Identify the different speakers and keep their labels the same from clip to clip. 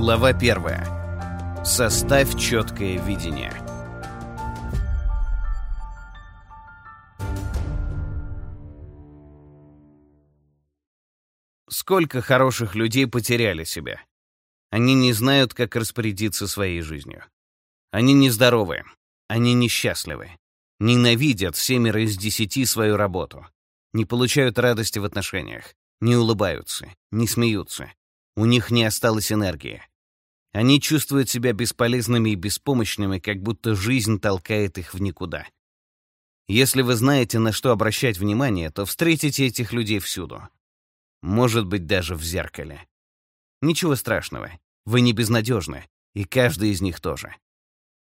Speaker 1: Глава первая. Составь четкое видение. Сколько хороших людей потеряли себя. Они не знают, как распорядиться своей жизнью. Они нездоровы, они несчастливы, ненавидят семеро из десяти свою работу, не получают радости в отношениях, не улыбаются, не смеются. У них не осталось энергии. Они чувствуют себя бесполезными и беспомощными, как будто жизнь толкает их в никуда. Если вы знаете, на что обращать внимание, то встретите этих людей всюду. Может быть, даже в зеркале. Ничего страшного. Вы не безнадежны, и каждый из них тоже.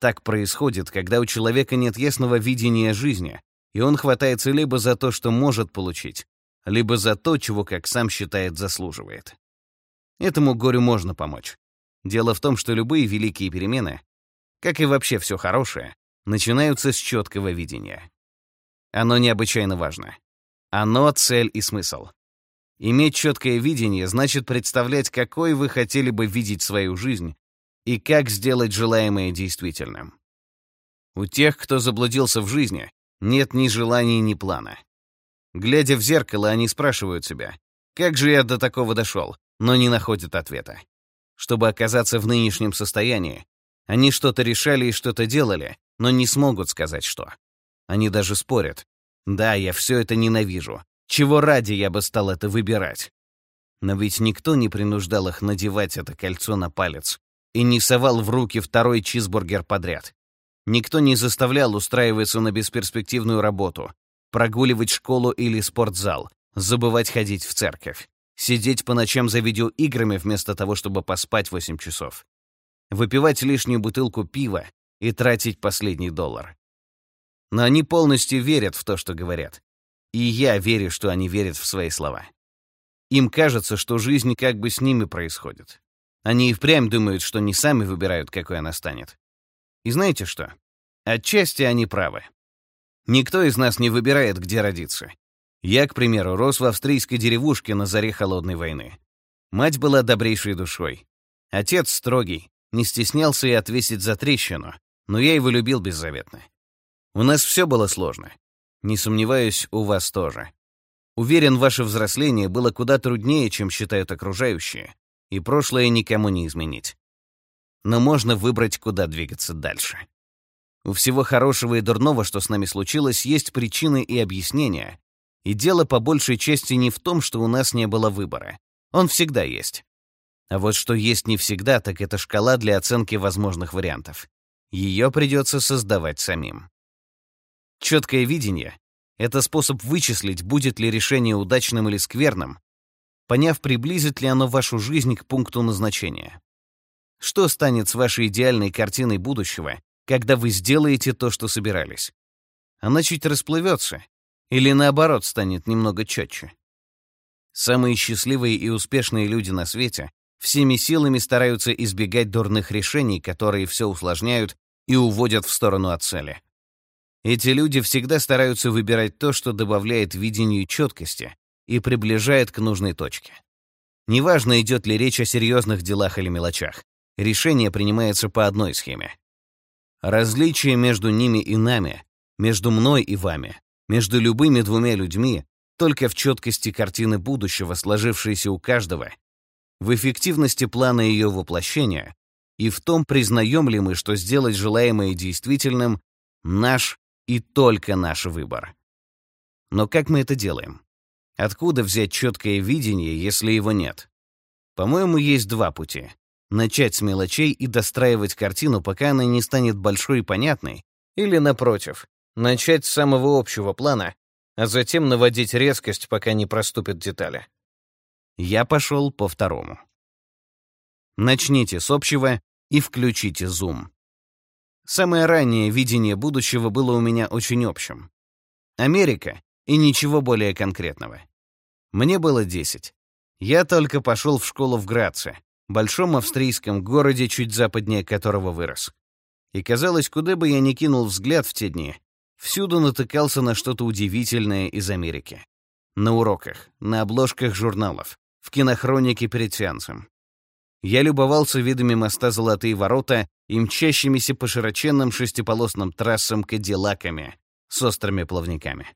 Speaker 1: Так происходит, когда у человека нет ясного видения жизни, и он хватается либо за то, что может получить, либо за то, чего, как сам считает, заслуживает. Этому горю можно помочь. Дело в том, что любые великие перемены, как и вообще все хорошее, начинаются с четкого видения. Оно необычайно важно. Оно — цель и смысл. Иметь четкое видение значит представлять, какой вы хотели бы видеть свою жизнь и как сделать желаемое действительным. У тех, кто заблудился в жизни, нет ни желаний, ни плана. Глядя в зеркало, они спрашивают себя, как же я до такого дошел, но не находят ответа. Чтобы оказаться в нынешнем состоянии, они что-то решали и что-то делали, но не смогут сказать что. Они даже спорят. Да, я все это ненавижу. Чего ради я бы стал это выбирать? Но ведь никто не принуждал их надевать это кольцо на палец и не совал в руки второй чизбургер подряд. Никто не заставлял устраиваться на бесперспективную работу, прогуливать школу или спортзал, забывать ходить в церковь, сидеть по ночам за видеоиграми вместо того, чтобы поспать 8 часов, выпивать лишнюю бутылку пива и тратить последний доллар. Но они полностью верят в то, что говорят. И я верю, что они верят в свои слова. Им кажется, что жизнь как бы с ними происходит. Они и впрямь думают, что не сами выбирают, какой она станет. И знаете что? Отчасти они правы. Никто из нас не выбирает, где родиться. Я, к примеру, рос в австрийской деревушке на заре Холодной войны. Мать была добрейшей душой. Отец строгий, не стеснялся и отвесить за трещину, но я его любил беззаветно. У нас все было сложно. Не сомневаюсь, у вас тоже. Уверен, ваше взросление было куда труднее, чем считают окружающие, и прошлое никому не изменить. Но можно выбрать, куда двигаться дальше. У всего хорошего и дурного, что с нами случилось, есть причины и объяснения. И дело по большей части не в том, что у нас не было выбора. Он всегда есть. А вот что есть не всегда, так это шкала для оценки возможных вариантов. Ее придется создавать самим. Четкое видение — это способ вычислить, будет ли решение удачным или скверным, поняв, приблизит ли оно вашу жизнь к пункту назначения. Что станет с вашей идеальной картиной будущего, когда вы сделаете то, что собирались. Она чуть расплывется или, наоборот, станет немного четче. Самые счастливые и успешные люди на свете всеми силами стараются избегать дурных решений, которые все усложняют и уводят в сторону от цели. Эти люди всегда стараются выбирать то, что добавляет видению четкости и приближает к нужной точке. Неважно, идет ли речь о серьезных делах или мелочах, решение принимается по одной схеме. Различие между ними и нами, между мной и вами, между любыми двумя людьми только в четкости картины будущего, сложившейся у каждого, в эффективности плана ее воплощения и в том, признаем ли мы, что сделать желаемое действительным — наш и только наш выбор. Но как мы это делаем? Откуда взять четкое видение, если его нет? По-моему, есть два пути начать с мелочей и достраивать картину, пока она не станет большой и понятной, или, напротив, начать с самого общего плана, а затем наводить резкость, пока не проступят детали. Я пошел по второму. Начните с общего и включите зум. Самое раннее видение будущего было у меня очень общим. Америка и ничего более конкретного. Мне было 10. Я только пошел в школу в Граце, большом австрийском городе, чуть западнее которого вырос. И казалось, куда бы я ни кинул взгляд в те дни, всюду натыкался на что-то удивительное из Америки. На уроках, на обложках журналов, в кинохронике перед сеансом. я любовался видами моста Золотые ворота и мчащимися по широченным шестиполосным трассам кадиллаками с острыми плавниками.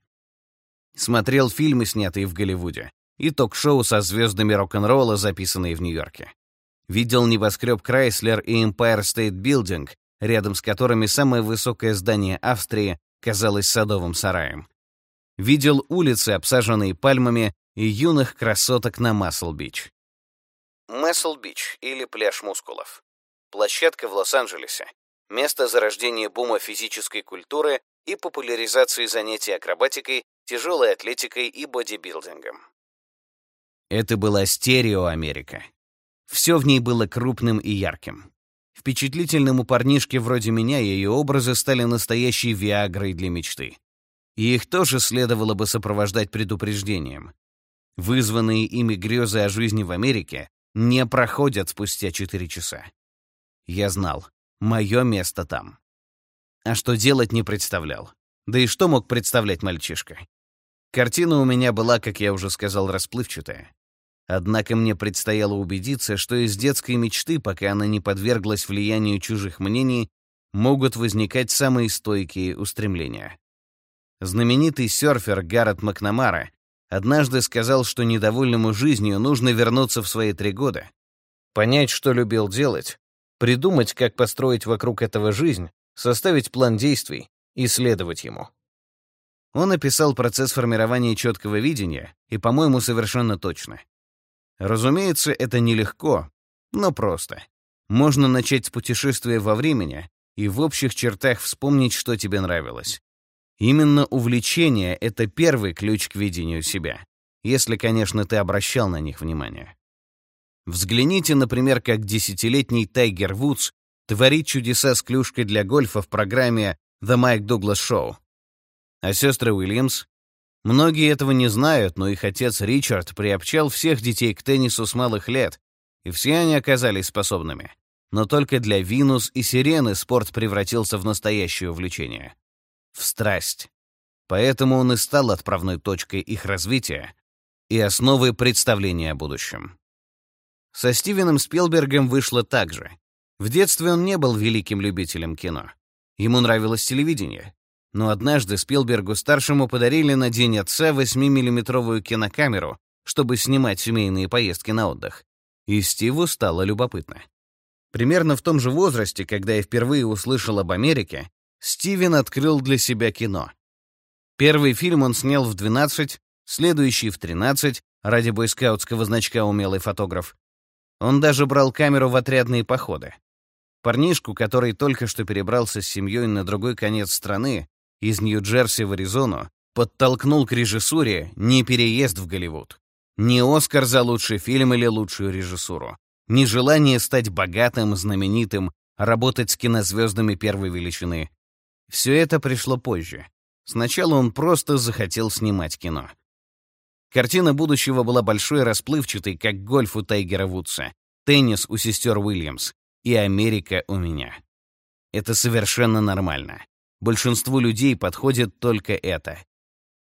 Speaker 1: Смотрел фильмы, снятые в Голливуде, и ток-шоу со звездами рок-н-ролла, записанные в Нью-Йорке. Видел небоскреб Chrysler и Empire State Building, рядом с которыми самое высокое здание Австрии казалось садовым сараем. Видел улицы, обсаженные пальмами, и юных красоток на Масл-Бич. Масл-Бич или пляж мускулов. Площадка в Лос-Анджелесе. Место зарождения бума физической культуры и популяризации занятий акробатикой, тяжелой атлетикой и бодибилдингом. Это была стерео-Америка. Все в ней было крупным и ярким. Впечатлительному парнишке вроде меня ее образы стали настоящей виагрой для мечты. И их тоже следовало бы сопровождать предупреждением. Вызванные ими грезы о жизни в Америке не проходят спустя четыре часа. Я знал, мое место там. А что делать не представлял. Да и что мог представлять мальчишка? Картина у меня была, как я уже сказал, расплывчатая. Однако мне предстояло убедиться, что из детской мечты, пока она не подверглась влиянию чужих мнений, могут возникать самые стойкие устремления. Знаменитый серфер Гаррет Макнамара однажды сказал, что недовольному жизнью нужно вернуться в свои три года, понять, что любил делать, придумать, как построить вокруг этого жизнь, составить план действий и следовать ему. Он описал процесс формирования четкого видения, и, по-моему, совершенно точно. Разумеется, это нелегко, но просто. Можно начать с путешествия во времени и в общих чертах вспомнить, что тебе нравилось. Именно увлечение — это первый ключ к видению себя, если, конечно, ты обращал на них внимание. Взгляните, например, как десятилетний Тайгер Вудс творит чудеса с клюшкой для гольфа в программе «The Mike Douglas Show». А сестры Уильямс? Многие этого не знают, но их отец Ричард приобщал всех детей к теннису с малых лет, и все они оказались способными. Но только для Винус и Сирены спорт превратился в настоящее увлечение в страсть. Поэтому он и стал отправной точкой их развития и основой представления о будущем. Со Стивеном Спилбергом вышло так же. В детстве он не был великим любителем кино. Ему нравилось телевидение. Но однажды Спилбергу-старшему подарили на День отца 8-миллиметровую кинокамеру, чтобы снимать семейные поездки на отдых. И Стиву стало любопытно. Примерно в том же возрасте, когда я впервые услышал об Америке, Стивен открыл для себя кино. Первый фильм он снял в 12, следующий в 13, ради бойскаутского значка «Умелый фотограф». Он даже брал камеру в отрядные походы. Парнишку, который только что перебрался с семьей на другой конец страны, из Нью-Джерси в Аризону, подтолкнул к режиссуре не переезд в Голливуд, не Оскар за лучший фильм или лучшую режиссуру, не желание стать богатым, знаменитым, работать с кинозвездами первой величины, все это пришло позже. Сначала он просто захотел снимать кино. Картина будущего была большой расплывчатой, как гольф у Тайгера Вудса, теннис у сестер Уильямс и Америка у меня. Это совершенно нормально. Большинству людей подходит только это.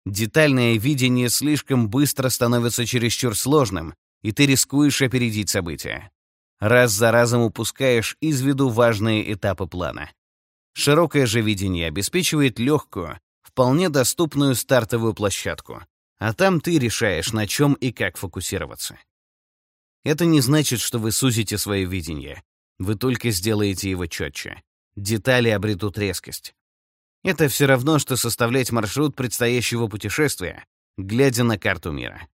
Speaker 1: Детальное видение слишком быстро становится чересчур сложным, и ты рискуешь опередить события. Раз за разом упускаешь из виду важные этапы плана. Широкое же видение обеспечивает легкую, вполне доступную стартовую площадку, а там ты решаешь, на чем и как фокусироваться. Это не значит, что вы сузите свое видение. Вы только сделаете его четче. Детали обретут резкость. Это все равно, что составлять маршрут предстоящего путешествия, глядя на карту мира.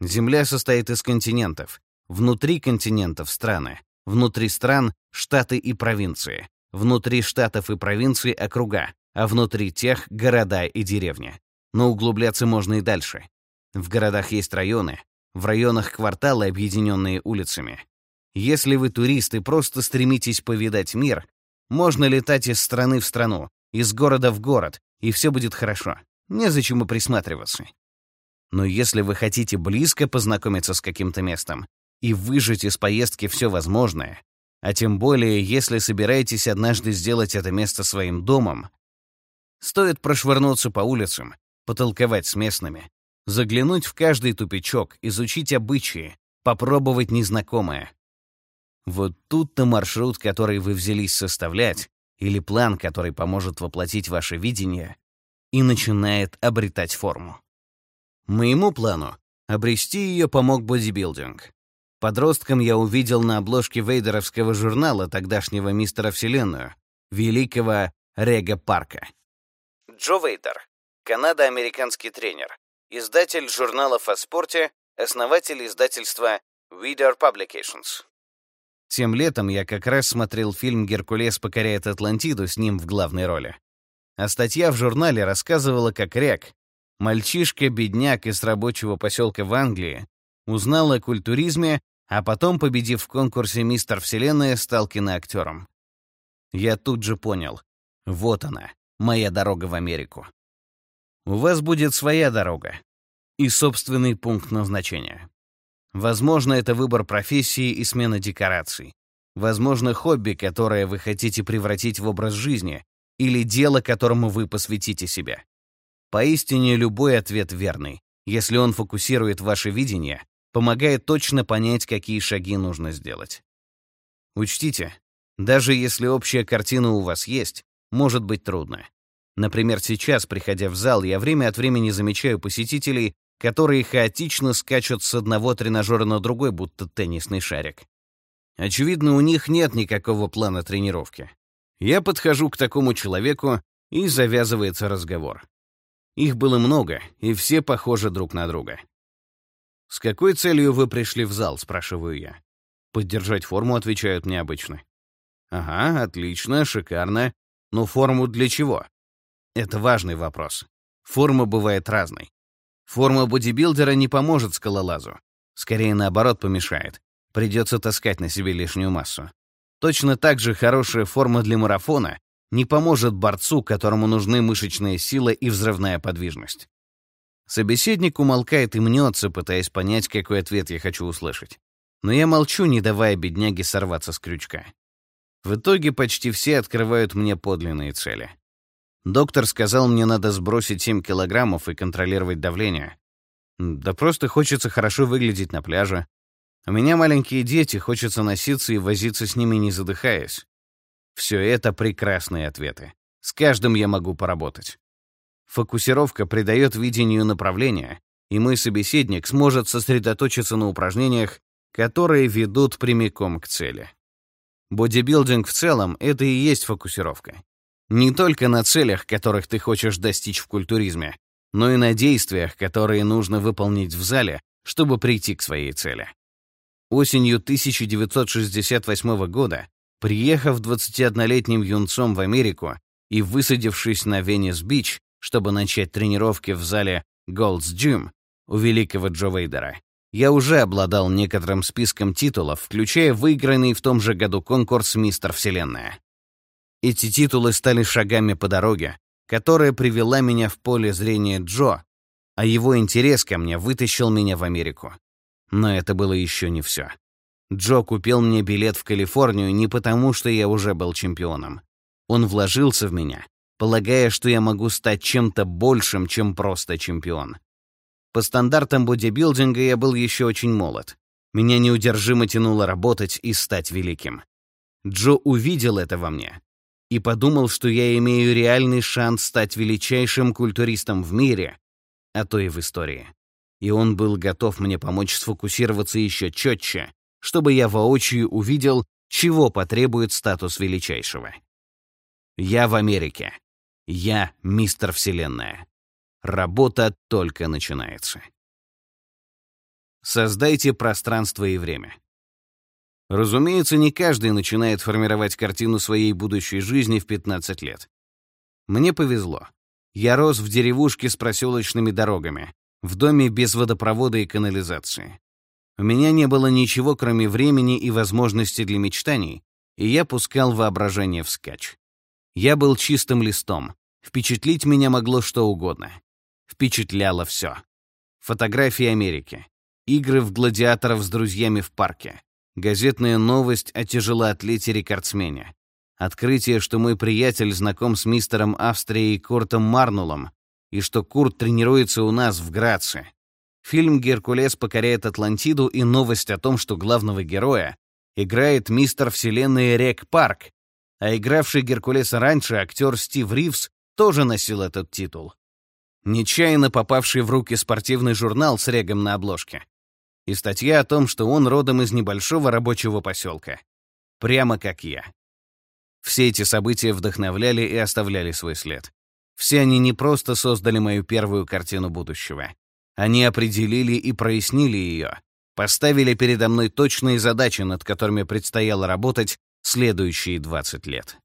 Speaker 1: Земля состоит из континентов. Внутри континентов — страны. Внутри стран — штаты и провинции. Внутри штатов и провинций — округа, а внутри тех — города и деревни. Но углубляться можно и дальше. В городах есть районы, в районах кварталы, объединенные улицами. Если вы турист и просто стремитесь повидать мир, можно летать из страны в страну, из города в город, и все будет хорошо. Незачем и присматриваться. Но если вы хотите близко познакомиться с каким-то местом и выжить из поездки все возможное, а тем более, если собираетесь однажды сделать это место своим домом, стоит прошвырнуться по улицам, потолковать с местными, заглянуть в каждый тупичок, изучить обычаи, попробовать незнакомое. Вот тут-то маршрут, который вы взялись составлять, или план, который поможет воплотить ваше видение, и начинает обретать форму. Моему плану обрести ее помог бодибилдинг. Подростком я увидел на обложке вейдеровского журнала тогдашнего мистера Вселенную, великого Рега Парка. Джо Вейдер, канадо-американский тренер, издатель журналов о спорте, основатель издательства Weeder Publications. Тем летом я как раз смотрел фильм «Геркулес покоряет Атлантиду» с ним в главной роли. А статья в журнале рассказывала, как Рек, мальчишка-бедняк из рабочего поселка в Англии, узнал о культуризме, а потом, победив в конкурсе «Мистер Вселенная», стал киноактером. Я тут же понял. Вот она, моя дорога в Америку. У вас будет своя дорога и собственный пункт назначения. Возможно, это выбор профессии и смена декораций. Возможно, хобби, которое вы хотите превратить в образ жизни, или дело, которому вы посвятите себя. Поистине любой ответ верный, если он фокусирует ваше видение, помогает точно понять, какие шаги нужно сделать. Учтите, даже если общая картина у вас есть, может быть трудно. Например, сейчас, приходя в зал, я время от времени замечаю посетителей, которые хаотично скачут с одного тренажера на другой, будто теннисный шарик. Очевидно, у них нет никакого плана тренировки. Я подхожу к такому человеку, и завязывается разговор. Их было много, и все похожи друг на друга. «С какой целью вы пришли в зал?» — спрашиваю я. «Поддержать форму», — отвечают мне обычно. «Ага, отлично, шикарно. Но форму для чего?» Это важный вопрос. Форма бывает разной. Форма бодибилдера не поможет скалолазу. Скорее, наоборот, помешает. Придется таскать на себе лишнюю массу. Точно так же хорошая форма для марафона не поможет борцу, которому нужны мышечная сила и взрывная подвижность. Собеседник умолкает и мнется, пытаясь понять, какой ответ я хочу услышать. Но я молчу, не давая бедняге сорваться с крючка. В итоге почти все открывают мне подлинные цели. Доктор сказал, мне надо сбросить 7 килограммов и контролировать давление. Да просто хочется хорошо выглядеть на пляже. У меня маленькие дети, хочется носиться и возиться с ними, не задыхаясь. Все это прекрасные ответы. С каждым я могу поработать. Фокусировка придает видению направления, и мой собеседник сможет сосредоточиться на упражнениях, которые ведут прямиком к цели. Бодибилдинг в целом — это и есть фокусировка. Не только на целях, которых ты хочешь достичь в культуризме, но и на действиях, которые нужно выполнить в зале, чтобы прийти к своей цели. Осенью 1968 года, приехав 21-летним юнцом в Америку и высадившись на Венес-Бич, чтобы начать тренировки в зале Gold's Gym у великого Джо Вейдера, я уже обладал некоторым списком титулов, включая выигранный в том же году конкурс «Мистер Вселенная». Эти титулы стали шагами по дороге, которая привела меня в поле зрения Джо, а его интерес ко мне вытащил меня в Америку. Но это было еще не все. Джо купил мне билет в Калифорнию не потому, что я уже был чемпионом. Он вложился в меня, полагая, что я могу стать чем-то большим, чем просто чемпион. По стандартам бодибилдинга я был еще очень молод. Меня неудержимо тянуло работать и стать великим. Джо увидел это во мне и подумал, что я имею реальный шанс стать величайшим культуристом в мире, а то и в истории. И он был готов мне помочь сфокусироваться еще четче, чтобы я воочию увидел, чего потребует статус величайшего. Я в Америке. Я мистер Вселенная. Работа только начинается. Создайте пространство и время. Разумеется, не каждый начинает формировать картину своей будущей жизни в 15 лет. Мне повезло. Я рос в деревушке с проселочными дорогами, в доме без водопровода и канализации. У меня не было ничего, кроме времени и возможности для мечтаний, и я пускал воображение вскачь. Я был чистым листом. Впечатлить меня могло что угодно. Впечатляло все. Фотографии Америки. Игры в гладиаторов с друзьями в парке. Газетная новость о тяжелоатлете-рекордсмене. Открытие, что мой приятель знаком с мистером Австрии Куртом Марнулом, и что Курт тренируется у нас в Граце. Фильм «Геркулес покоряет Атлантиду» и новость о том, что главного героя играет мистер Вселенной Рек Парк, а игравший Геркулеса раньше актер Стив Ривз тоже носил этот титул. Нечаянно попавший в руки спортивный журнал с Регом на обложке. И статья о том, что он родом из небольшого рабочего поселка. Прямо как я. Все эти события вдохновляли и оставляли свой след. Все они не просто создали мою первую картину будущего. Они определили и прояснили ее, поставили передо мной точные задачи, над которыми предстояло работать следующие 20 лет.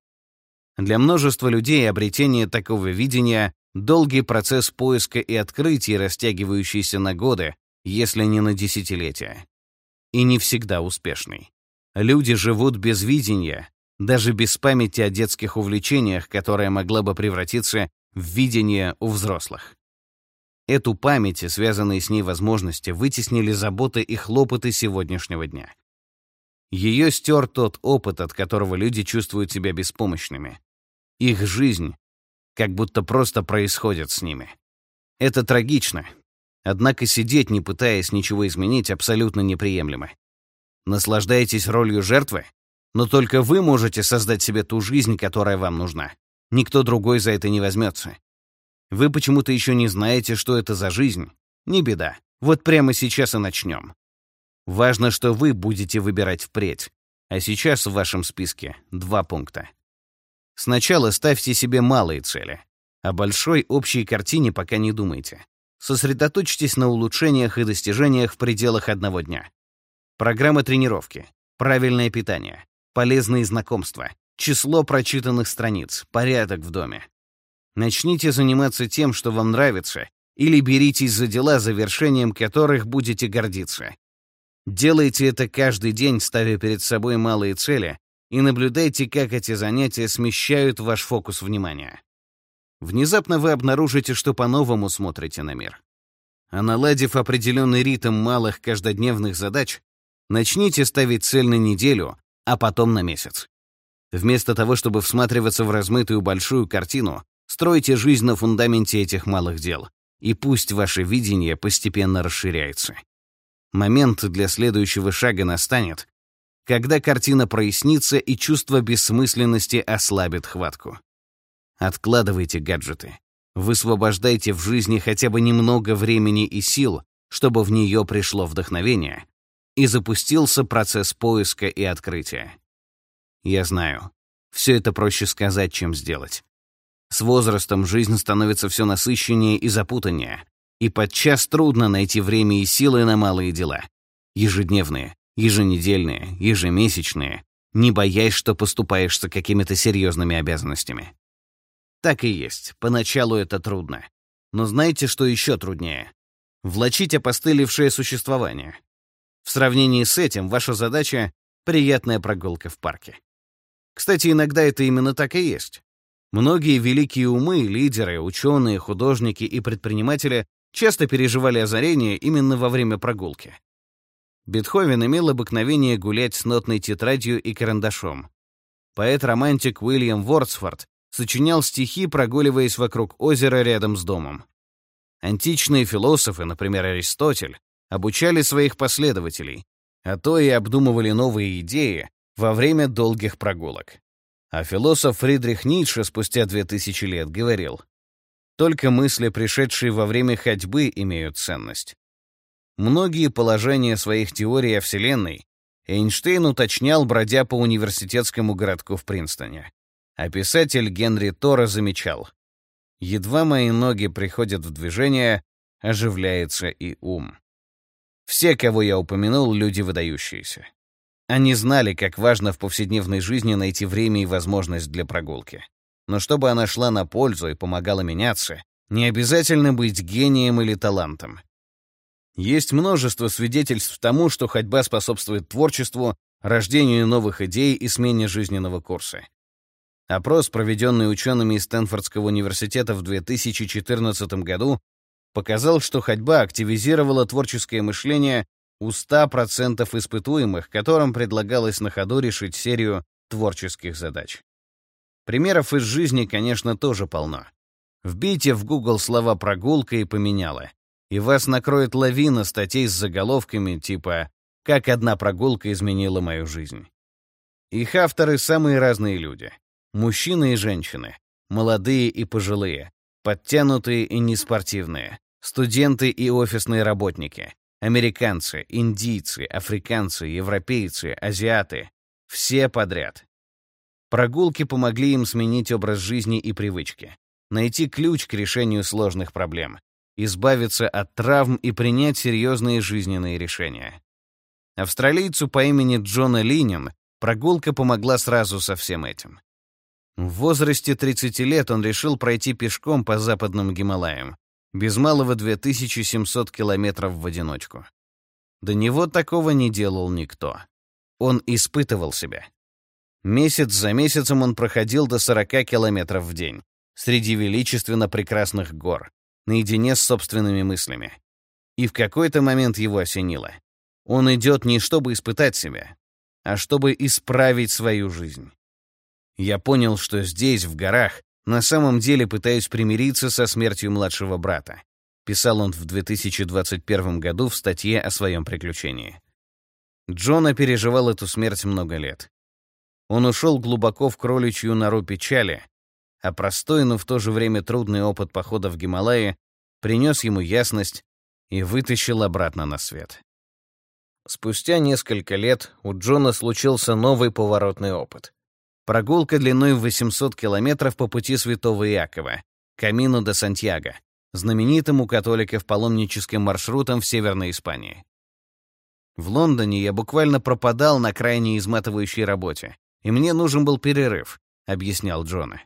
Speaker 1: Для множества людей обретение такого видения — долгий процесс поиска и открытия, растягивающийся на годы, если не на десятилетия. И не всегда успешный. Люди живут без видения, даже без памяти о детских увлечениях, которая могла бы превратиться в видение у взрослых. Эту память и связанные с ней возможности вытеснили заботы и хлопоты сегодняшнего дня. Ее стер тот опыт, от которого люди чувствуют себя беспомощными. Их жизнь как будто просто происходит с ними. Это трагично. Однако сидеть, не пытаясь ничего изменить, абсолютно неприемлемо. Наслаждаетесь ролью жертвы? Но только вы можете создать себе ту жизнь, которая вам нужна. Никто другой за это не возьмется. Вы почему-то еще не знаете, что это за жизнь. Не беда. Вот прямо сейчас и начнем. Важно, что вы будете выбирать впредь. А сейчас в вашем списке два пункта. Сначала ставьте себе малые цели. О большой общей картине пока не думайте. Сосредоточьтесь на улучшениях и достижениях в пределах одного дня. Программа тренировки, правильное питание, полезные знакомства, число прочитанных страниц, порядок в доме. Начните заниматься тем, что вам нравится, или беритесь за дела, завершением которых будете гордиться. Делайте это каждый день, ставя перед собой малые цели, и наблюдайте, как эти занятия смещают ваш фокус внимания. Внезапно вы обнаружите, что по-новому смотрите на мир. А наладив определенный ритм малых каждодневных задач, начните ставить цель на неделю, а потом на месяц. Вместо того, чтобы всматриваться в размытую большую картину, стройте жизнь на фундаменте этих малых дел, и пусть ваше видение постепенно расширяется. Момент для следующего шага настанет, когда картина прояснится и чувство бессмысленности ослабит хватку. Откладывайте гаджеты. Высвобождайте в жизни хотя бы немного времени и сил, чтобы в нее пришло вдохновение, и запустился процесс поиска и открытия. Я знаю, все это проще сказать, чем сделать. С возрастом жизнь становится все насыщеннее и запутаннее, и подчас трудно найти время и силы на малые дела. Ежедневные, еженедельные, ежемесячные, не боясь, что поступаешься какими-то серьезными обязанностями. Так и есть, поначалу это трудно. Но знаете, что еще труднее? Влачить опостылевшее существование. В сравнении с этим ваша задача — приятная прогулка в парке. Кстати, иногда это именно так и есть. Многие великие умы, лидеры, ученые, художники и предприниматели часто переживали озарение именно во время прогулки. Бетховен имел обыкновение гулять с нотной тетрадью и карандашом. Поэт-романтик Уильям Вордсфорд сочинял стихи, прогуливаясь вокруг озера рядом с домом. Античные философы, например, Аристотель, обучали своих последователей, а то и обдумывали новые идеи во время долгих прогулок. А философ Фридрих Ницше спустя две тысячи лет говорил, «Только мысли, пришедшие во время ходьбы, имеют ценность». Многие положения своих теорий о Вселенной Эйнштейн уточнял, бродя по университетскому городку в Принстоне. А писатель Генри Тора замечал, «Едва мои ноги приходят в движение, оживляется и ум». Все, кого я упомянул, люди выдающиеся. Они знали, как важно в повседневной жизни найти время и возможность для прогулки. Но чтобы она шла на пользу и помогала меняться, не обязательно быть гением или талантом. Есть множество свидетельств тому, что ходьба способствует творчеству, рождению новых идей и смене жизненного курса. Опрос, проведенный учеными из Стэнфордского университета в 2014 году, показал, что ходьба активизировала творческое мышление у 100% испытуемых, которым предлагалось на ходу решить серию творческих задач. Примеров из жизни, конечно, тоже полно. Вбейте в Google слова «прогулка» и «поменяла», и вас накроет лавина статей с заголовками типа как одна прогулка изменила мою жизнь. Их авторы — самые разные люди. Мужчины и женщины, молодые и пожилые, подтянутые и неспортивные, студенты и офисные работники, американцы, индийцы, африканцы, европейцы, азиаты — все подряд. Прогулки помогли им сменить образ жизни и привычки, найти ключ к решению сложных проблем, избавиться от травм и принять серьезные жизненные решения. Австралийцу по имени Джона Линин прогулка помогла сразу со всем этим. В возрасте 30 лет он решил пройти пешком по западным Гималаям, без малого 2700 километров в одиночку. До него такого не делал никто. Он испытывал себя. Месяц за месяцем он проходил до 40 километров в день, среди величественно прекрасных гор, наедине с собственными мыслями. И в какой-то момент его осенило. Он идет не чтобы испытать себя, а чтобы исправить свою жизнь. Я понял, что здесь, в горах, на самом деле пытаюсь примириться со смертью младшего брата. Писал он в 2021 году в статье о своем приключении. Джона переживал эту смерть много лет. Он ушел глубоко в кроличью нору печали, а простой, но в то же время трудный опыт похода в Гималаи принес ему ясность и вытащил обратно на свет. Спустя несколько лет у Джона случился новый поворотный опыт. Прогулка длиной в 800 километров по пути Святого Иакова, Камино де Сантьяго, знаменитым у католиков паломническим маршрутом в Северной Испании. В Лондоне я буквально пропадал на крайне изматывающей работе, и мне нужен был перерыв, объяснял Джона.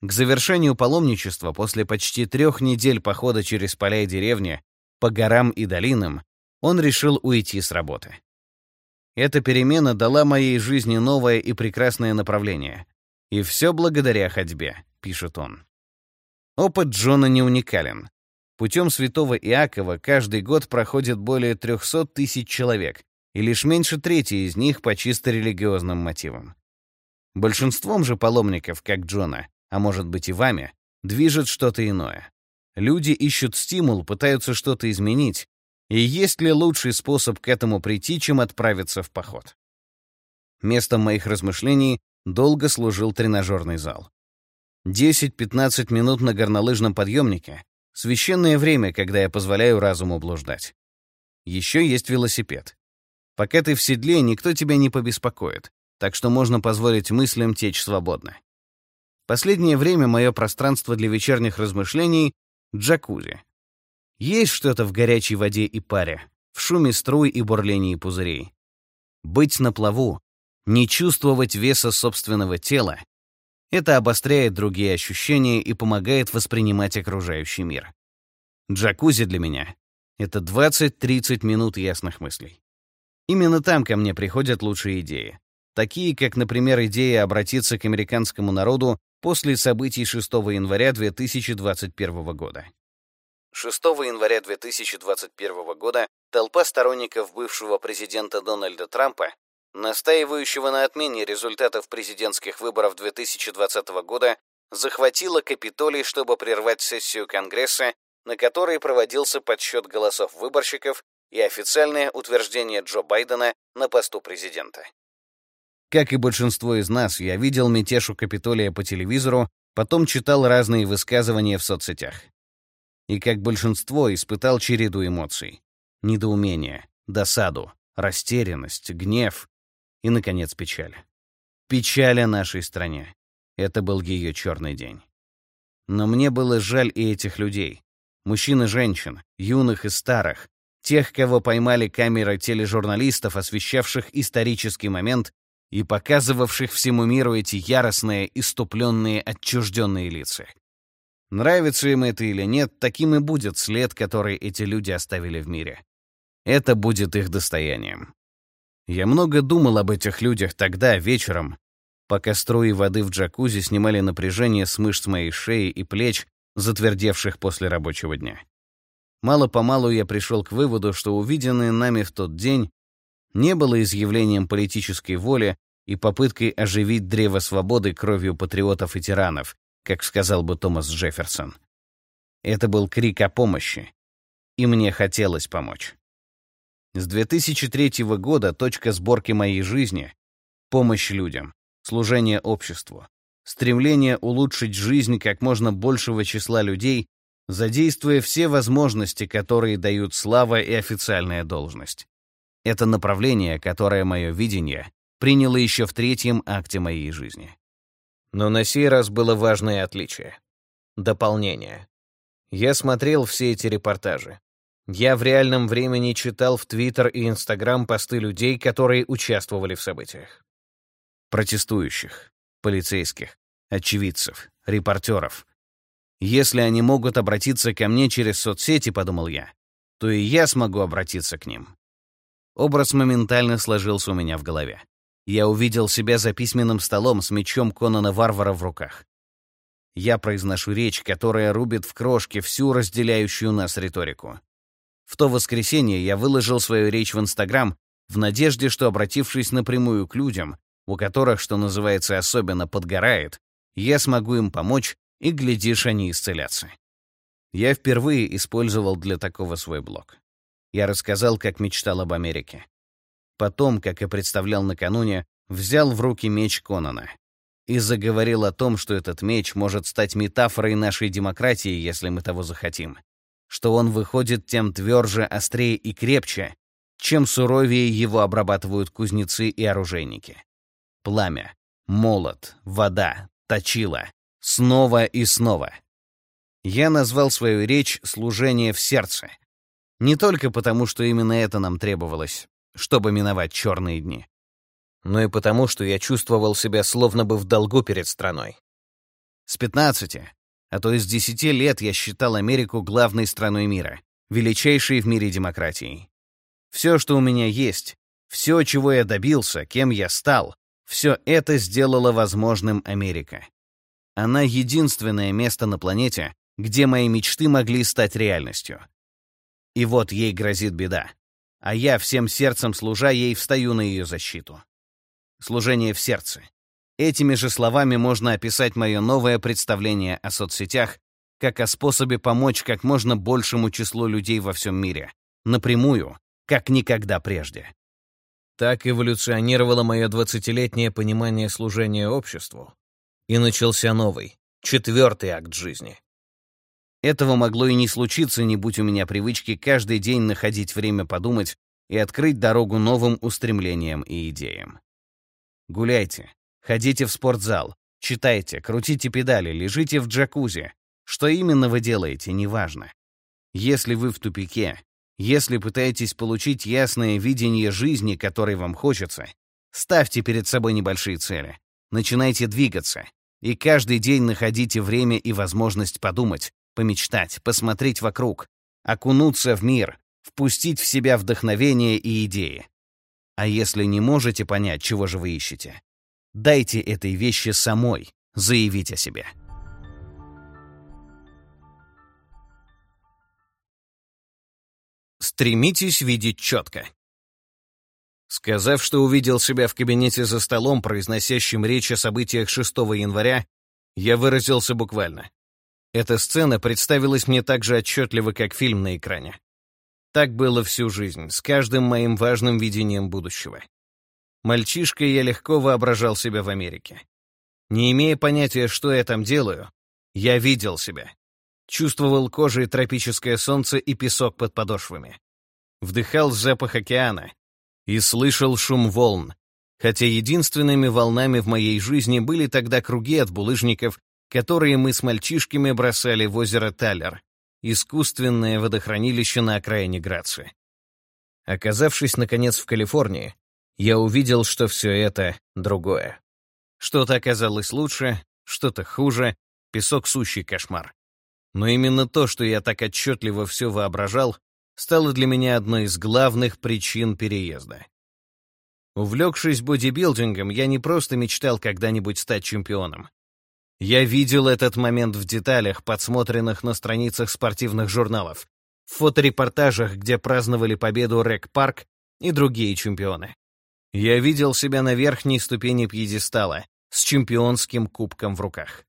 Speaker 1: К завершению паломничества после почти трех недель похода через поля и деревни, по горам и долинам, он решил уйти с работы. Эта перемена дала моей жизни новое и прекрасное направление. И все благодаря ходьбе, пишет он. Опыт Джона не уникален. Путем святого Иакова каждый год проходит более 300 тысяч человек, и лишь меньше трети из них по чисто религиозным мотивам. Большинством же паломников, как Джона, а может быть и вами, движет что-то иное. Люди ищут стимул, пытаются что-то изменить, и есть ли лучший способ к этому прийти, чем отправиться в поход? Местом моих размышлений долго служил тренажерный зал. 10-15 минут на горнолыжном подъемнике — священное время, когда я позволяю разуму блуждать. Еще есть велосипед. Пока ты в седле, никто тебя не побеспокоит, так что можно позволить мыслям течь свободно. Последнее время мое пространство для вечерних размышлений — джакузи. Есть что-то в горячей воде и паре, в шуме струй и бурлении пузырей. Быть на плаву, не чувствовать веса собственного тела — это обостряет другие ощущения и помогает воспринимать окружающий мир. Джакузи для меня — это 20-30 минут ясных мыслей. Именно там ко мне приходят лучшие идеи. Такие, как, например, идея обратиться к американскому народу после событий 6 января 2021 года. 6 января 2021 года толпа сторонников бывшего президента Дональда Трампа, настаивающего на отмене результатов президентских выборов 2020 года, захватила Капитолий, чтобы прервать сессию Конгресса, на которой проводился подсчет голосов выборщиков и официальное утверждение Джо Байдена на посту президента. Как и большинство из нас, я видел мятеж у Капитолия по телевизору, потом читал разные высказывания в соцсетях. И как большинство испытал череду эмоций. Недоумение, досаду, растерянность, гнев и, наконец, печаль. Печаль о нашей стране. Это был ее черный день. Но мне было жаль и этих людей. Мужчин и женщин, юных и старых, тех, кого поймали камеры тележурналистов, освещавших исторический момент и показывавших всему миру эти яростные, иступленные, отчужденные лица. Нравится им это или нет, таким и будет след, который эти люди оставили в мире. Это будет их достоянием. Я много думал об этих людях тогда, вечером, пока струи воды в джакузи снимали напряжение с мышц моей шеи и плеч, затвердевших после рабочего дня. Мало-помалу я пришел к выводу, что увиденное нами в тот день не было изъявлением политической воли и попыткой оживить древо свободы кровью патриотов и тиранов, как сказал бы Томас Джефферсон. Это был крик о помощи, и мне хотелось помочь. С 2003 года точка сборки моей жизни — помощь людям, служение обществу, стремление улучшить жизнь как можно большего числа людей, задействуя все возможности, которые дают слава и официальная должность. Это направление, которое мое видение приняло еще в третьем акте моей жизни. Но на сей раз было важное отличие. Дополнение. Я смотрел все эти репортажи. Я в реальном времени читал в Твиттер и Инстаграм посты людей, которые участвовали в событиях. Протестующих, полицейских, очевидцев, репортеров. Если они могут обратиться ко мне через соцсети, подумал я, то и я смогу обратиться к ним. Образ моментально сложился у меня в голове. Я увидел себя за письменным столом с мечом Конана Варвара в руках. Я произношу речь, которая рубит в крошки всю разделяющую нас риторику. В то воскресенье я выложил свою речь в Инстаграм в надежде, что, обратившись напрямую к людям, у которых, что называется, особенно подгорает, я смогу им помочь, и, глядишь, они исцелятся. Я впервые использовал для такого свой блог. Я рассказал, как мечтал об Америке. Потом, как и представлял накануне, взял в руки меч Конана и заговорил о том, что этот меч может стать метафорой нашей демократии, если мы того захотим что он выходит тем тверже, острее и крепче, чем суровее его обрабатывают кузнецы и оружейники. Пламя, молот, вода, точила, снова и снова. Я назвал свою речь «Служение в сердце». Не только потому, что именно это нам требовалось, чтобы миновать черные дни, но и потому, что я чувствовал себя словно бы в долгу перед страной. С 15 а то из десяти лет я считал Америку главной страной мира, величайшей в мире демократией. Все, что у меня есть, все, чего я добился, кем я стал, все это сделало возможным Америка. Она единственное место на планете, где мои мечты могли стать реальностью. И вот ей грозит беда. А я, всем сердцем служа ей, встаю на ее защиту. Служение в сердце. Этими же словами можно описать мое новое представление о соцсетях как о способе помочь как можно большему числу людей во всем мире, напрямую, как никогда прежде. Так эволюционировало мое двадцатилетнее понимание служения обществу, и начался новый, четвертый акт жизни. Этого могло и не случиться, не будь у меня привычки каждый день находить время подумать и открыть дорогу новым устремлениям и идеям. Гуляйте, Ходите в спортзал, читайте, крутите педали, лежите в джакузи. Что именно вы делаете, неважно. Если вы в тупике, если пытаетесь получить ясное видение жизни, которой вам хочется, ставьте перед собой небольшие цели. Начинайте двигаться. И каждый день находите время и возможность подумать, помечтать, посмотреть вокруг, окунуться в мир, впустить в себя вдохновение и идеи. А если не можете понять, чего же вы ищете, Дайте этой вещи самой заявить о себе. Стремитесь видеть четко. Сказав, что увидел себя в кабинете за столом, произносящим речь о событиях 6 января, я выразился буквально. Эта сцена представилась мне так же отчетливо, как фильм на экране. Так было всю жизнь, с каждым моим важным видением будущего. Мальчишкой я легко воображал себя в Америке. Не имея понятия, что я там делаю, я видел себя. Чувствовал кожей тропическое солнце и песок под подошвами. Вдыхал запах океана и слышал шум волн, хотя единственными волнами в моей жизни были тогда круги от булыжников, которые мы с мальчишками бросали в озеро Талер, искусственное водохранилище на окраине Граца. Оказавшись, наконец, в Калифорнии, я увидел, что все это другое. Что-то оказалось лучше, что-то хуже, песок сущий кошмар. Но именно то, что я так отчетливо все воображал, стало для меня одной из главных причин переезда. Увлекшись бодибилдингом, я не просто мечтал когда-нибудь стать чемпионом. Я видел этот момент в деталях, подсмотренных на страницах спортивных журналов, в фоторепортажах, где праздновали победу Рэк Парк и другие чемпионы. Я видел себя на верхней ступени пьедестала, с чемпионским кубком в руках.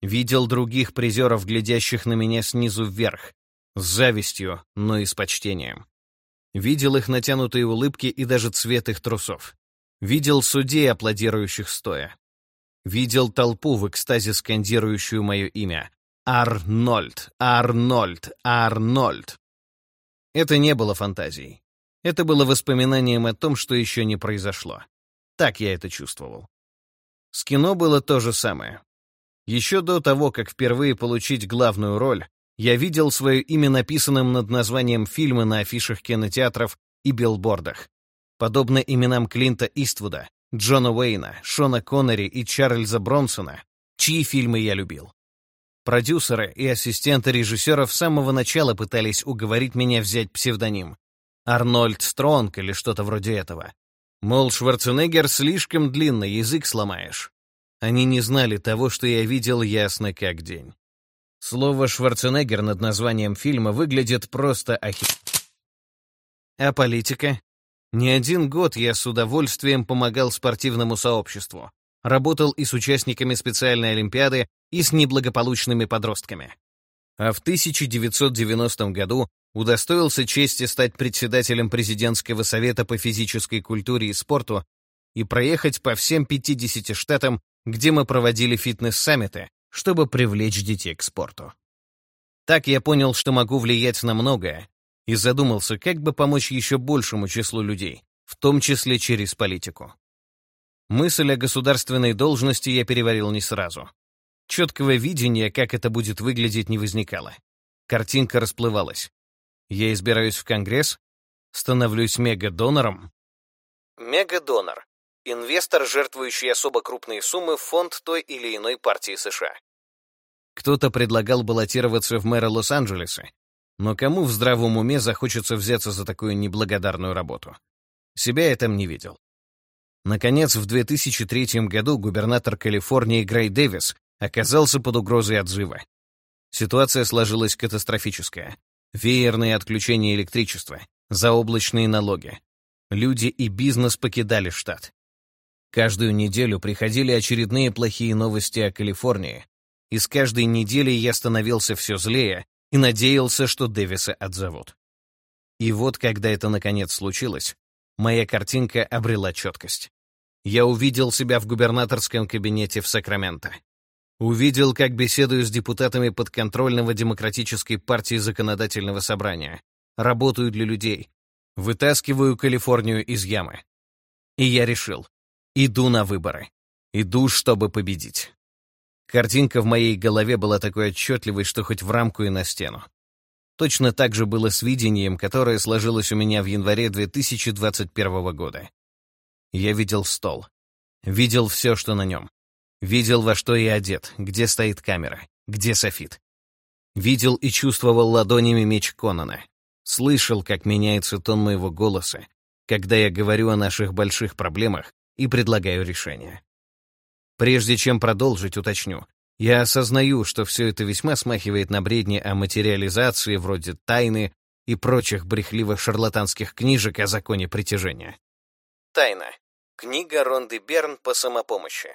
Speaker 1: Видел других призеров, глядящих на меня снизу вверх, с завистью, но и с почтением. Видел их натянутые улыбки и даже цвет их трусов. Видел судей, аплодирующих стоя. Видел толпу в экстазе, скандирующую мое имя. Арнольд, Арнольд, Арнольд. Это не было фантазией. Это было воспоминанием о том, что еще не произошло. Так я это чувствовал. С кино было то же самое. Еще до того, как впервые получить главную роль, я видел свое имя написанным над названием фильма на афишах кинотеатров и билбордах. Подобно именам Клинта Иствуда, Джона Уэйна, Шона Коннери и Чарльза Бронсона, чьи фильмы я любил. Продюсеры и ассистенты режиссеров с самого начала пытались уговорить меня взять псевдоним. Арнольд Стронг или что-то вроде этого. Мол, Шварценеггер слишком длинный, язык сломаешь. Они не знали того, что я видел ясно как день. Слово «Шварценеггер» над названием фильма выглядит просто охи... А политика? Не один год я с удовольствием помогал спортивному сообществу. Работал и с участниками специальной олимпиады, и с неблагополучными подростками. А в 1990 году удостоился чести стать председателем президентского совета по физической культуре и спорту и проехать по всем 50 штатам, где мы проводили фитнес-саммиты, чтобы привлечь детей к спорту. Так я понял, что могу влиять на многое, и задумался, как бы помочь еще большему числу людей, в том числе через политику. Мысль о государственной должности я переварил не сразу. Четкого видения, как это будет выглядеть, не возникало. Картинка расплывалась. Я избираюсь в Конгресс, становлюсь мегадонором. Мегадонор — инвестор, жертвующий особо крупные суммы в фонд той или иной партии США. Кто-то предлагал баллотироваться в мэра Лос-Анджелеса, но кому в здравом уме захочется взяться за такую неблагодарную работу? Себя я там не видел. Наконец, в 2003 году губернатор Калифорнии Грей Дэвис оказался под угрозой отзыва. Ситуация сложилась катастрофическая. Веерные отключения электричества, заоблачные налоги. Люди и бизнес покидали штат. Каждую неделю приходили очередные плохие новости о Калифорнии, и с каждой неделей я становился все злее и надеялся, что Дэвиса отзовут. И вот, когда это наконец случилось, моя картинка обрела четкость. Я увидел себя в губернаторском кабинете в Сакраменто. Увидел, как беседую с депутатами подконтрольного Демократической партии Законодательного собрания. Работаю для людей. Вытаскиваю Калифорнию из ямы. И я решил. Иду на выборы. Иду, чтобы победить. Картинка в моей голове была такой отчетливой, что хоть в рамку и на стену. Точно так же было с видением, которое сложилось у меня в январе 2021 года. Я видел стол. Видел все, что на нем. Видел, во что я одет, где стоит камера, где софит. Видел и чувствовал ладонями меч Конана. Слышал, как меняется тон моего голоса, когда я говорю о наших больших проблемах и предлагаю решения. Прежде чем продолжить, уточню. Я осознаю, что все это весьма смахивает на бредни о материализации вроде тайны и прочих брехливых шарлатанских книжек о законе притяжения. Тайна. Книга Ронды Берн по самопомощи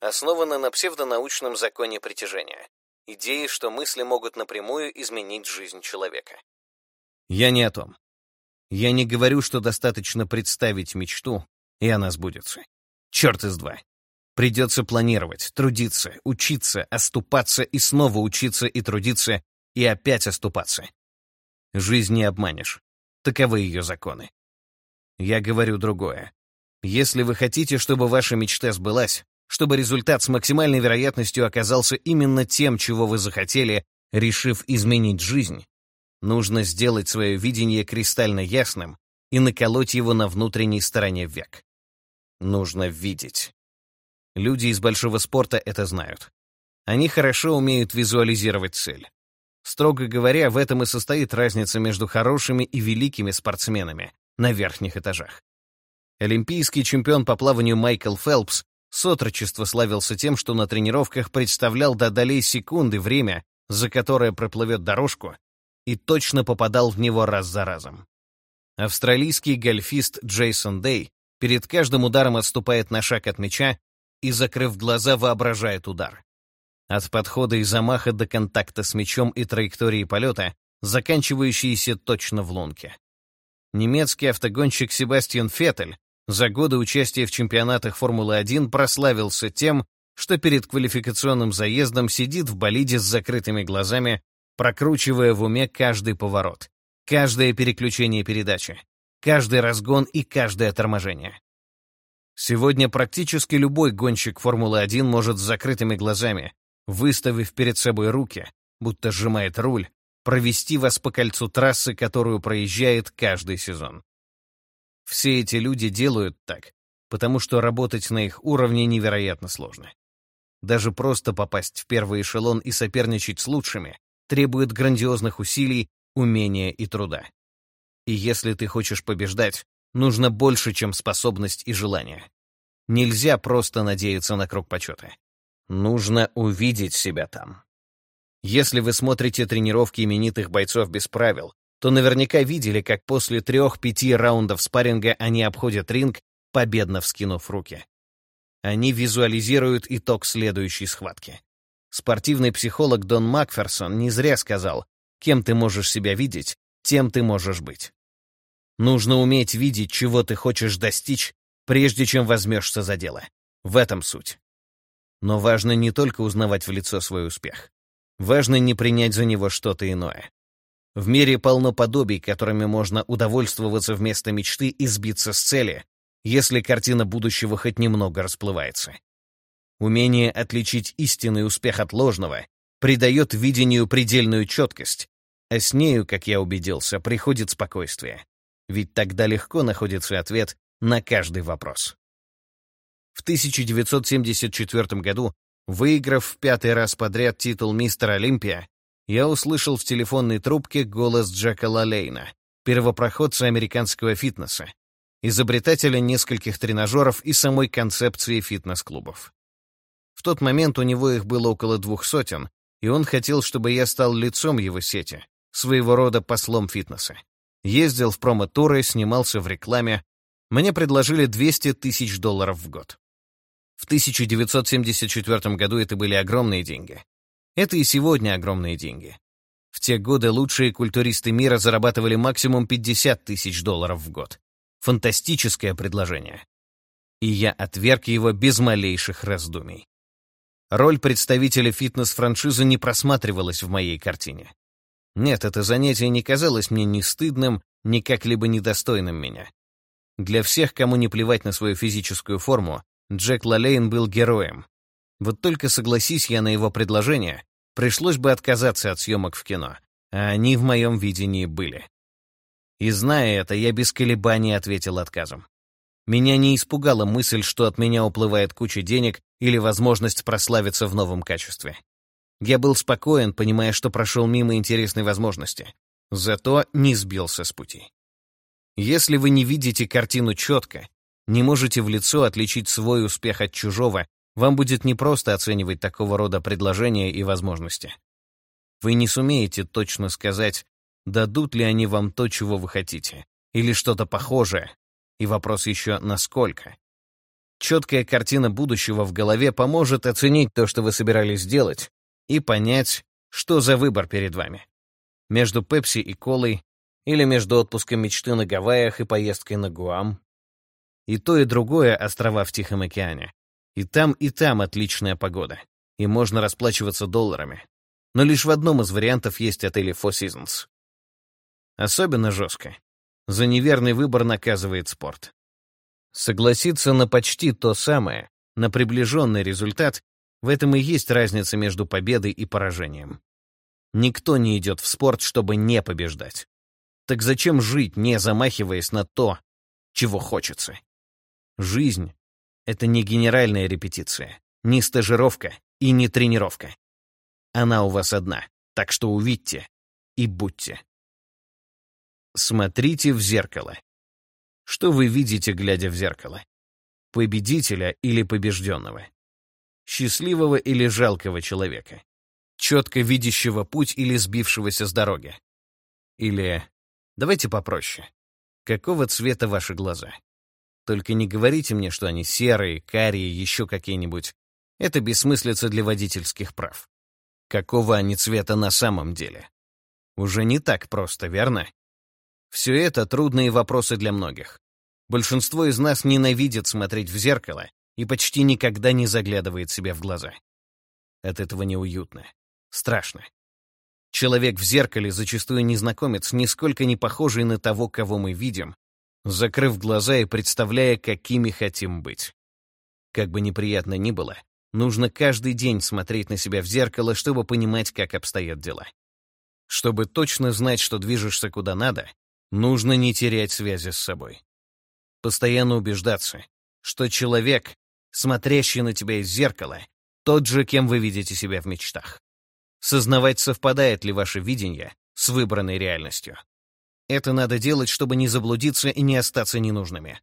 Speaker 1: основана на псевдонаучном законе притяжения, идее, что мысли могут напрямую изменить жизнь человека. Я не о том. Я не говорю, что достаточно представить мечту, и она сбудется. Черт из два. Придется планировать, трудиться, учиться, оступаться и снова учиться и трудиться, и опять оступаться. Жизнь не обманешь. Таковы ее законы. Я говорю другое. Если вы хотите, чтобы ваша мечта сбылась, чтобы результат с максимальной вероятностью оказался именно тем, чего вы захотели, решив изменить жизнь, нужно сделать свое видение кристально ясным и наколоть его на внутренней стороне век. Нужно видеть. Люди из большого спорта это знают. Они хорошо умеют визуализировать цель. Строго говоря, в этом и состоит разница между хорошими и великими спортсменами на верхних этажах. Олимпийский чемпион по плаванию Майкл Фелпс с отрочества славился тем, что на тренировках представлял до долей секунды время, за которое проплывет дорожку, и точно попадал в него раз за разом. Австралийский гольфист Джейсон Дэй перед каждым ударом отступает на шаг от мяча и, закрыв глаза, воображает удар. От подхода и замаха до контакта с мячом и траектории полета, заканчивающиеся точно в лунке. Немецкий автогонщик Себастьян Феттель за годы участия в чемпионатах Формулы-1 прославился тем, что перед квалификационным заездом сидит в болиде с закрытыми глазами, прокручивая в уме каждый поворот, каждое переключение передачи, каждый разгон и каждое торможение. Сегодня практически любой гонщик Формулы-1 может с закрытыми глазами, выставив перед собой руки, будто сжимает руль, провести вас по кольцу трассы, которую проезжает каждый сезон. Все эти люди делают так, потому что работать на их уровне невероятно сложно. Даже просто попасть в первый эшелон и соперничать с лучшими требует грандиозных усилий, умения и труда. И если ты хочешь побеждать, нужно больше, чем способность и желание. Нельзя просто надеяться на круг почета. Нужно увидеть себя там. Если вы смотрите тренировки именитых бойцов без правил, то наверняка видели, как после трех-пяти раундов спарринга они обходят ринг, победно вскинув руки. Они визуализируют итог следующей схватки. Спортивный психолог Дон Макферсон не зря сказал, кем ты можешь себя видеть, тем ты можешь быть. Нужно уметь видеть, чего ты хочешь достичь, прежде чем возьмешься за дело. В этом суть. Но важно не только узнавать в лицо свой успех. Важно не принять за него что-то иное. В мире полно подобий, которыми можно удовольствоваться вместо мечты и сбиться с цели, если картина будущего хоть немного расплывается. Умение отличить истинный успех от ложного придает видению предельную четкость, а с нею, как я убедился, приходит спокойствие. Ведь тогда легко находится ответ на каждый вопрос. В 1974 году Выиграв в пятый раз подряд титул «Мистер Олимпия», я услышал в телефонной трубке голос Джека Лалейна, первопроходца американского фитнеса, изобретателя нескольких тренажеров и самой концепции фитнес-клубов. В тот момент у него их было около двух сотен, и он хотел, чтобы я стал лицом его сети, своего рода послом фитнеса. Ездил в промо-туры, снимался в рекламе. Мне предложили 200 тысяч долларов в год. В 1974 году это были огромные деньги. Это и сегодня огромные деньги. В те годы лучшие культуристы мира зарабатывали максимум 50 тысяч долларов в год. Фантастическое предложение. И я отверг его без малейших раздумий. Роль представителя фитнес-франшизы не просматривалась в моей картине. Нет, это занятие не казалось мне ни стыдным, ни как-либо недостойным меня. Для всех, кому не плевать на свою физическую форму, Джек Лалейн был героем. Вот только согласись я на его предложение, пришлось бы отказаться от съемок в кино, а они в моем видении были. И зная это, я без колебаний ответил отказом. Меня не испугала мысль, что от меня уплывает куча денег или возможность прославиться в новом качестве. Я был спокоен, понимая, что прошел мимо интересной возможности. Зато не сбился с пути. Если вы не видите картину четко, не можете в лицо отличить свой успех от чужого, вам будет непросто оценивать такого рода предложения и возможности. Вы не сумеете точно сказать, дадут ли они вам то, чего вы хотите, или что-то похожее, и вопрос еще насколько. Четкая картина будущего в голове поможет оценить то, что вы собирались сделать, и понять, что за выбор перед вами. Между Пепси и Колой или между отпуском мечты на Гавайях и поездкой на Гуам, и то, и другое — острова в Тихом океане. И там, и там отличная погода. И можно расплачиваться долларами. Но лишь в одном из вариантов есть отели Four Seasons. Особенно жестко. За неверный выбор наказывает спорт. Согласиться на почти то самое, на приближенный результат, в этом и есть разница между победой и поражением. Никто не идет в спорт, чтобы не побеждать. Так зачем жить, не замахиваясь на то, чего хочется? Жизнь — это не генеральная репетиция, не стажировка и не тренировка. Она у вас одна, так что увидьте и будьте. Смотрите в зеркало. Что вы видите, глядя в зеркало? Победителя или побежденного? Счастливого или жалкого человека? Четко видящего путь или сбившегося с дороги? Или, давайте попроще, какого цвета ваши глаза? Только не говорите мне, что они серые, карие, еще какие-нибудь. Это бессмыслица для водительских прав. Какого они цвета на самом деле? Уже не так просто, верно? Все это трудные вопросы для многих. Большинство из нас ненавидит смотреть в зеркало и почти никогда не заглядывает себе в глаза. От этого неуютно. Страшно. Человек в зеркале зачастую незнакомец, нисколько не похожий на того, кого мы видим, закрыв глаза и представляя, какими хотим быть. Как бы неприятно ни было, нужно каждый день смотреть на себя в зеркало, чтобы понимать, как обстоят дела. Чтобы точно знать, что движешься куда надо, нужно не терять связи с собой. Постоянно убеждаться, что человек, смотрящий на тебя из зеркала, тот же, кем вы видите себя в мечтах. Сознавать, совпадает ли ваше видение с выбранной реальностью. Это надо делать, чтобы не заблудиться и не остаться ненужными.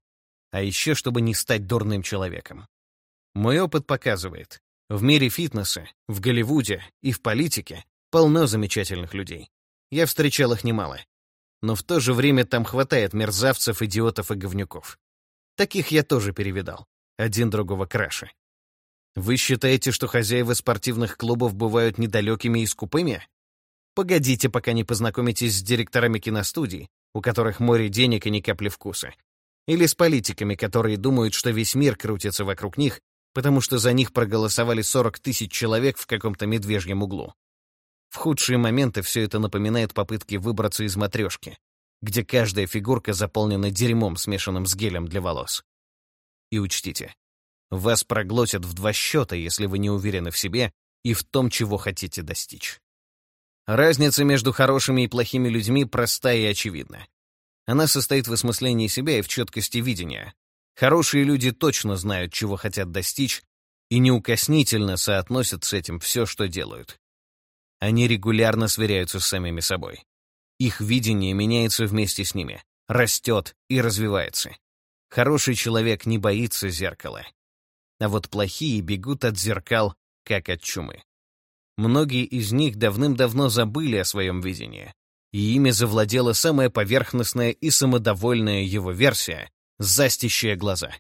Speaker 1: А еще, чтобы не стать дурным человеком. Мой опыт показывает, в мире фитнеса, в Голливуде и в политике полно замечательных людей. Я встречал их немало. Но в то же время там хватает мерзавцев, идиотов и говнюков. Таких я тоже перевидал. Один другого краше. Вы считаете, что хозяева спортивных клубов бывают недалекими и скупыми? Погодите, пока не познакомитесь с директорами киностудий, у которых море денег и ни капли вкуса. Или с политиками, которые думают, что весь мир крутится вокруг них, потому что за них проголосовали 40 тысяч человек в каком-то медвежьем углу. В худшие моменты все это напоминает попытки выбраться из матрешки, где каждая фигурка заполнена дерьмом, смешанным с гелем для волос. И учтите, вас проглотят в два счета, если вы не уверены в себе и в том, чего хотите достичь. Разница между хорошими и плохими людьми проста и очевидна. Она состоит в осмыслении себя и в четкости видения. Хорошие люди точно знают, чего хотят достичь, и неукоснительно соотносят с этим все, что делают. Они регулярно сверяются с самими собой. Их видение меняется вместе с ними, растет и развивается. Хороший человек не боится зеркала. А вот плохие бегут от зеркал, как от чумы. Многие из них давным-давно забыли о своем видении, и ими завладела самая поверхностная и самодовольная его версия, застящая глаза.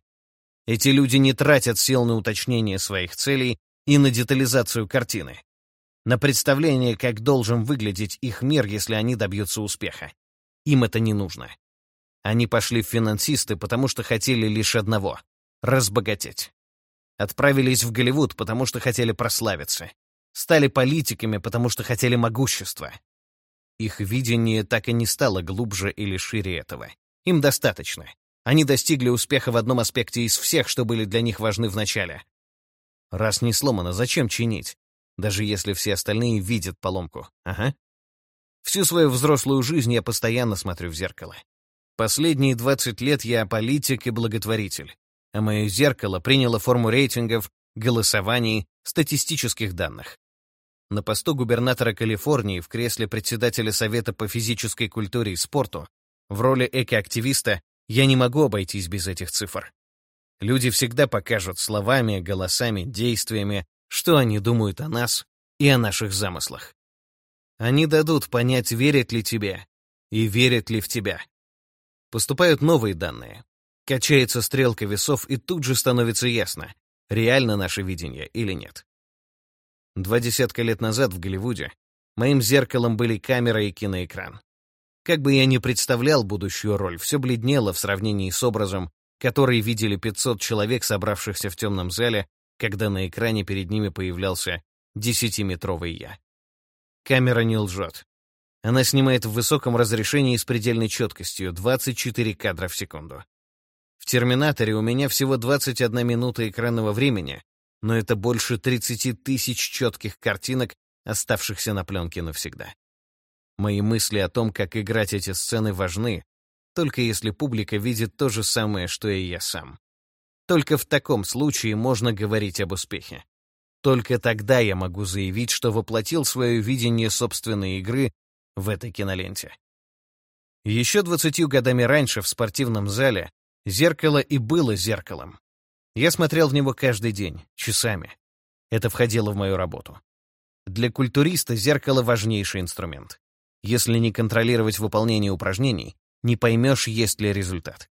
Speaker 1: Эти люди не тратят сил на уточнение своих целей и на детализацию картины, на представление, как должен выглядеть их мир, если они добьются успеха. Им это не нужно. Они пошли в финансисты, потому что хотели лишь одного — разбогатеть. Отправились в Голливуд, потому что хотели прославиться стали политиками, потому что хотели могущества. Их видение так и не стало глубже или шире этого. Им достаточно. Они достигли успеха в одном аспекте из всех, что были для них важны в начале. Раз не сломано, зачем чинить? Даже если все остальные видят поломку. Ага. Всю свою взрослую жизнь я постоянно смотрю в зеркало. Последние 20 лет я политик и благотворитель, а мое зеркало приняло форму рейтингов, голосований, статистических данных. На посту губернатора Калифорнии в кресле председателя Совета по физической культуре и спорту в роли экоактивиста я не могу обойтись без этих цифр. Люди всегда покажут словами, голосами, действиями, что они думают о нас и о наших замыслах. Они дадут понять, верят ли тебе и верят ли в тебя. Поступают новые данные. Качается стрелка весов, и тут же становится ясно, реально наше видение или нет. Два десятка лет назад в Голливуде моим зеркалом были камера и киноэкран. Как бы я ни представлял будущую роль, все бледнело в сравнении с образом, который видели 500 человек, собравшихся в темном зале, когда на экране перед ними появлялся десятиметровый я. Камера не лжет. Она снимает в высоком разрешении с предельной четкостью 24 кадра в секунду. В «Терминаторе» у меня всего 21 минута экранного времени, но это больше 30 тысяч четких картинок, оставшихся на пленке навсегда. Мои мысли о том, как играть эти сцены, важны, только если публика видит то же самое, что и я сам. Только в таком случае можно говорить об успехе. Только тогда я могу заявить, что воплотил свое видение собственной игры в этой киноленте. Еще двадцатью годами раньше в спортивном зале зеркало и было зеркалом. Я смотрел в него каждый день, часами. Это входило в мою работу. Для культуриста зеркало — важнейший инструмент. Если не контролировать выполнение упражнений, не поймешь, есть ли результат.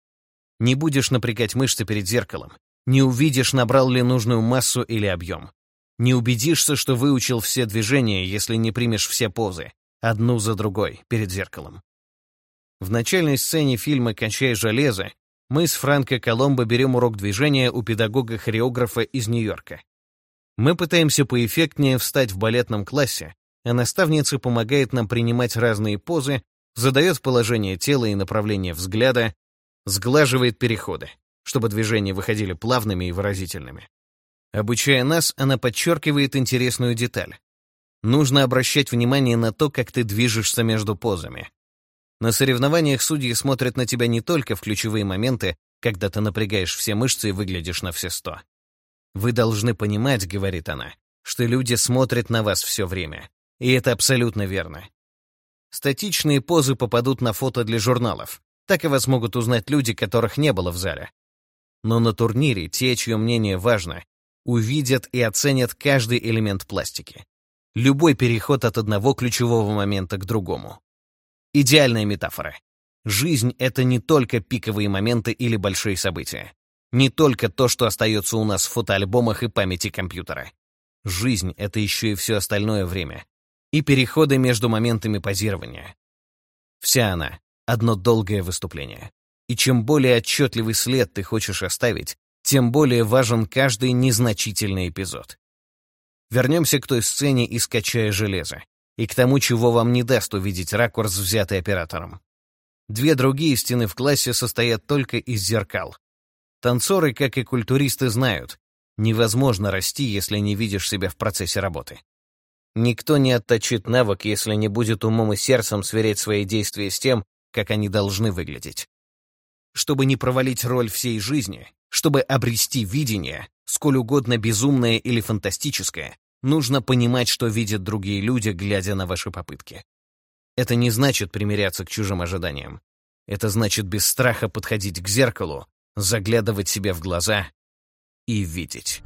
Speaker 1: Не будешь напрягать мышцы перед зеркалом, не увидишь, набрал ли нужную массу или объем. Не убедишься, что выучил все движения, если не примешь все позы, одну за другой, перед зеркалом. В начальной сцене фильма «Качай железо» мы с Франко Коломбо берем урок движения у педагога-хореографа из Нью-Йорка. Мы пытаемся поэффектнее встать в балетном классе, а наставница помогает нам принимать разные позы, задает положение тела и направление взгляда, сглаживает переходы, чтобы движения выходили плавными и выразительными. Обучая нас, она подчеркивает интересную деталь. Нужно обращать внимание на то, как ты движешься между позами. На соревнованиях судьи смотрят на тебя не только в ключевые моменты, когда ты напрягаешь все мышцы и выглядишь на все сто. «Вы должны понимать», — говорит она, «что люди смотрят на вас все время. И это абсолютно верно. Статичные позы попадут на фото для журналов. Так и вас могут узнать люди, которых не было в зале. Но на турнире те, чье мнение важно, увидят и оценят каждый элемент пластики. Любой переход от одного ключевого момента к другому. Идеальная метафора. Жизнь — это не только пиковые моменты или большие события. Не только то, что остается у нас в фотоальбомах и памяти компьютера. Жизнь — это еще и все остальное время. И переходы между моментами позирования. Вся она — одно долгое выступление. И чем более отчетливый след ты хочешь оставить, тем более важен каждый незначительный эпизод. Вернемся к той сцене из «Качая железо» и к тому, чего вам не даст увидеть ракурс, взятый оператором. Две другие стены в классе состоят только из зеркал, Танцоры, как и культуристы, знают, невозможно расти, если не видишь себя в процессе работы. Никто не отточит навык, если не будет умом и сердцем сверять свои действия с тем, как они должны выглядеть. Чтобы не провалить роль всей жизни, чтобы обрести видение, сколь угодно безумное или фантастическое, нужно понимать, что видят другие люди, глядя на ваши попытки. Это не значит примиряться к чужим ожиданиям. Это значит без страха подходить к зеркалу заглядывать себе в глаза и видеть.